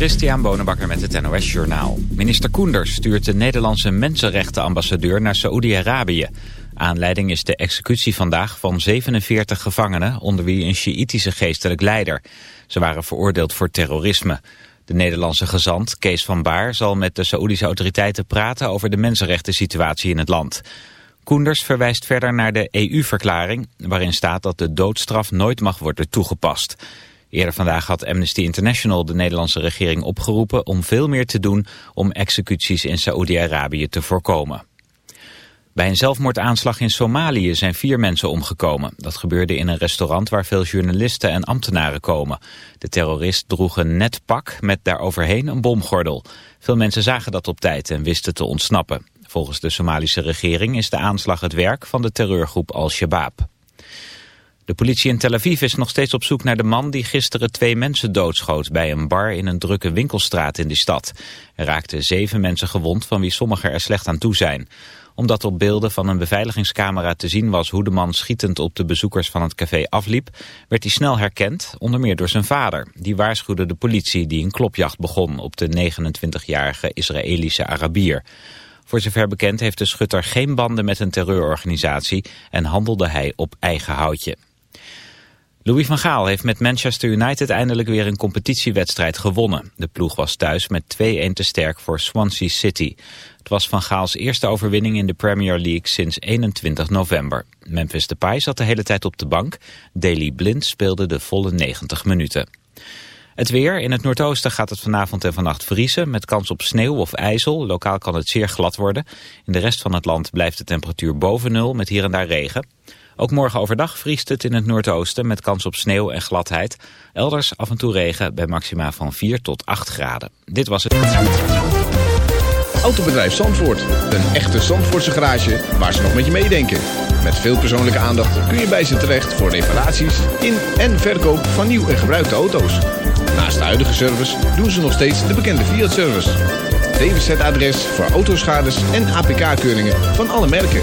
Christian Bonenbakker met het NOS Journaal. Minister Koenders stuurt de Nederlandse mensenrechtenambassadeur naar Saoedi-Arabië. Aanleiding is de executie vandaag van 47 gevangenen... onder wie een Sjiïtische geestelijk leider. Ze waren veroordeeld voor terrorisme. De Nederlandse gezant, Kees van Baar, zal met de Saoedische autoriteiten praten... over de mensenrechten situatie in het land. Koenders verwijst verder naar de EU-verklaring... waarin staat dat de doodstraf nooit mag worden toegepast... Eerder vandaag had Amnesty International de Nederlandse regering opgeroepen om veel meer te doen om executies in Saoedi-Arabië te voorkomen. Bij een zelfmoordaanslag in Somalië zijn vier mensen omgekomen. Dat gebeurde in een restaurant waar veel journalisten en ambtenaren komen. De terrorist droeg een net pak met daaroverheen een bomgordel. Veel mensen zagen dat op tijd en wisten te ontsnappen. Volgens de Somalische regering is de aanslag het werk van de terreurgroep Al-Shabaab. De politie in Tel Aviv is nog steeds op zoek naar de man die gisteren twee mensen doodschoot bij een bar in een drukke winkelstraat in de stad. Er raakten zeven mensen gewond van wie sommigen er slecht aan toe zijn. Omdat op beelden van een beveiligingscamera te zien was hoe de man schietend op de bezoekers van het café afliep, werd hij snel herkend, onder meer door zijn vader. Die waarschuwde de politie die een klopjacht begon op de 29-jarige Israëlische Arabier. Voor zover bekend heeft de schutter geen banden met een terreurorganisatie en handelde hij op eigen houtje. Louis van Gaal heeft met Manchester United eindelijk weer een competitiewedstrijd gewonnen. De ploeg was thuis met 2-1 te sterk voor Swansea City. Het was van Gaals eerste overwinning in de Premier League sinds 21 november. Memphis Depay zat de hele tijd op de bank. Daley Blind speelde de volle 90 minuten. Het weer. In het noordoosten gaat het vanavond en vannacht vriezen... met kans op sneeuw of ijzel. Lokaal kan het zeer glad worden. In de rest van het land blijft de temperatuur boven nul met hier en daar regen. Ook morgen overdag vriest het in het noordoosten met kans op sneeuw en gladheid. Elders af en toe regen bij maxima van 4 tot 8 graden. Dit was het... Autobedrijf Zandvoort. Een echte Zandvoortse garage waar ze nog met je meedenken. Met veel persoonlijke aandacht kun je bij ze terecht voor reparaties in en verkoop van nieuw en gebruikte auto's. Naast de huidige service doen ze nog steeds de bekende Fiat-service. DWZ-adres voor autoschades en APK-keuringen van alle merken.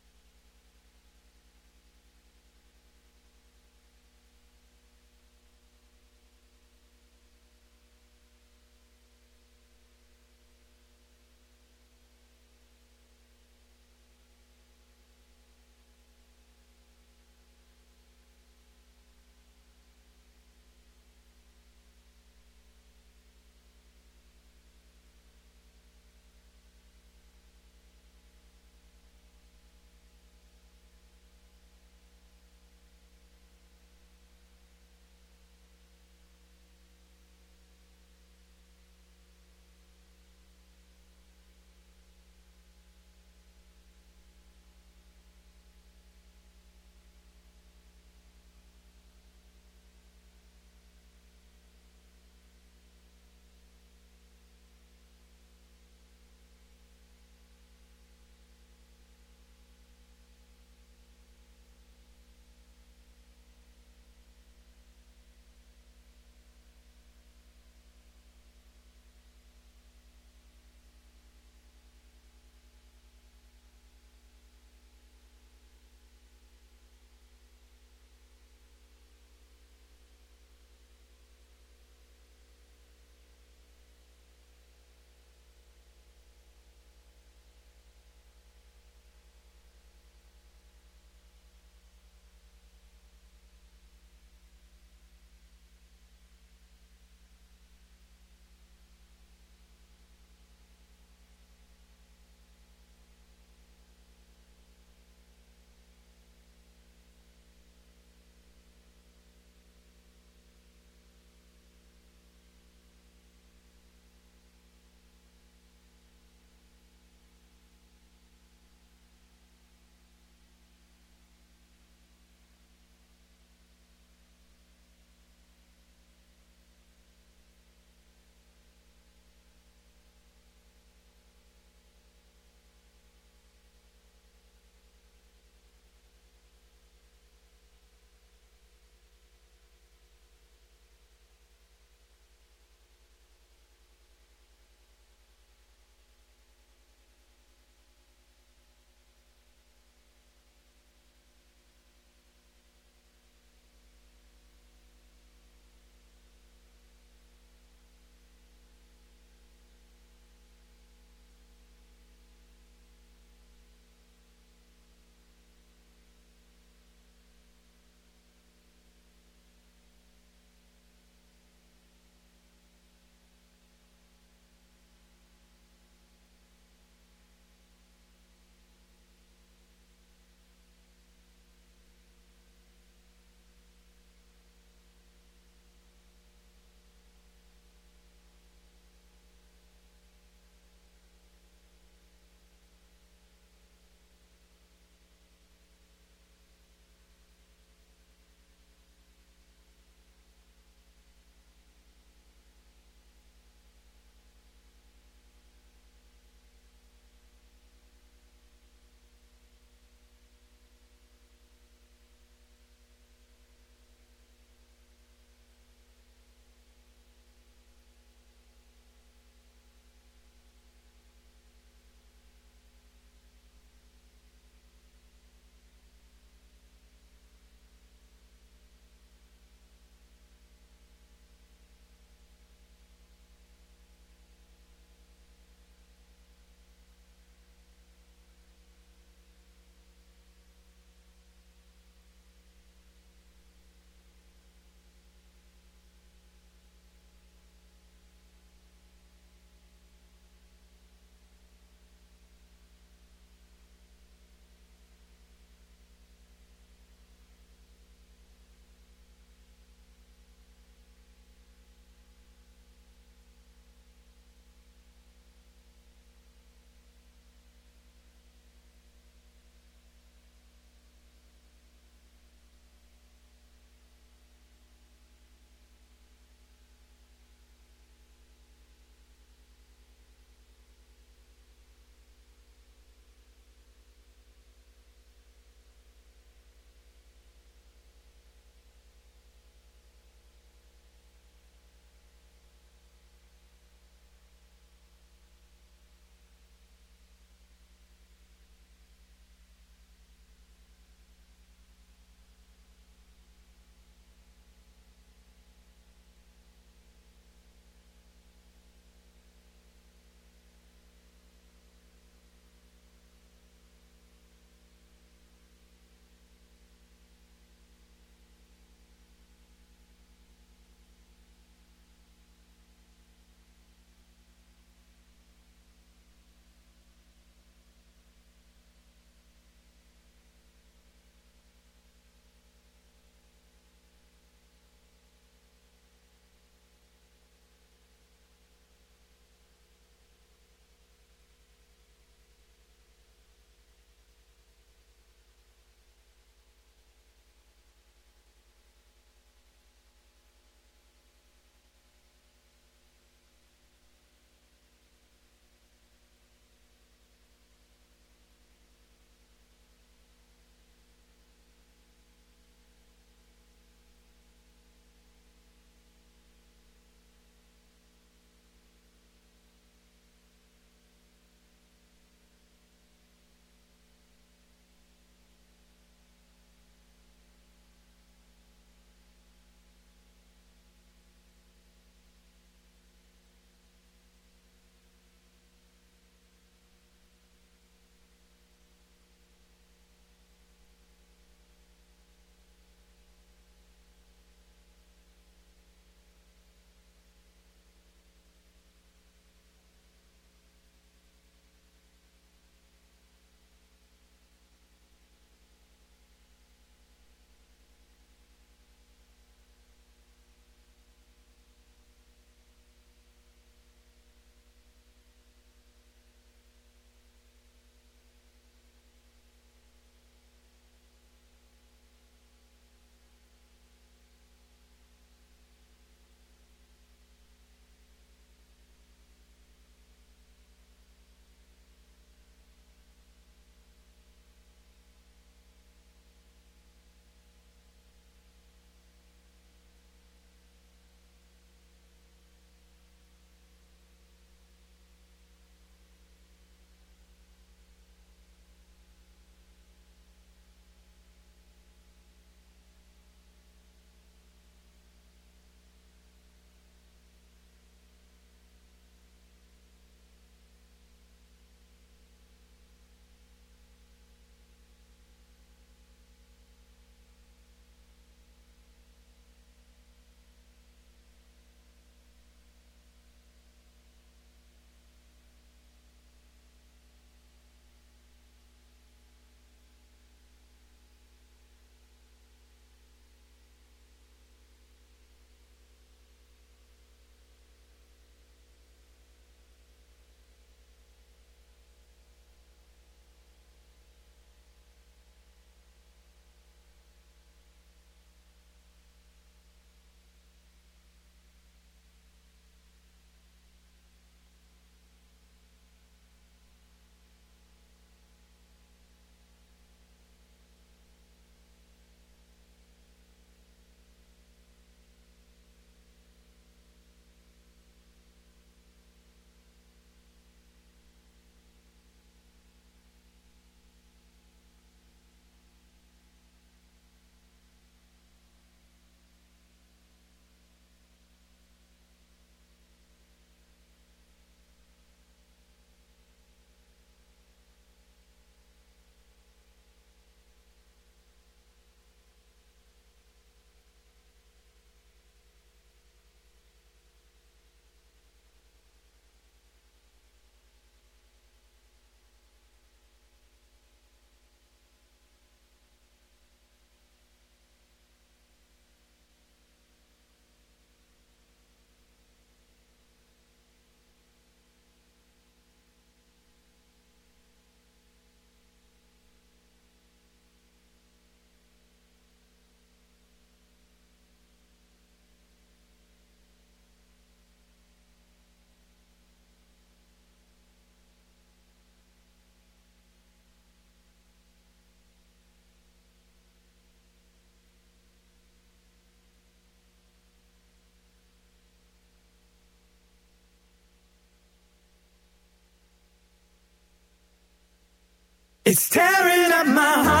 It's tearing at my heart.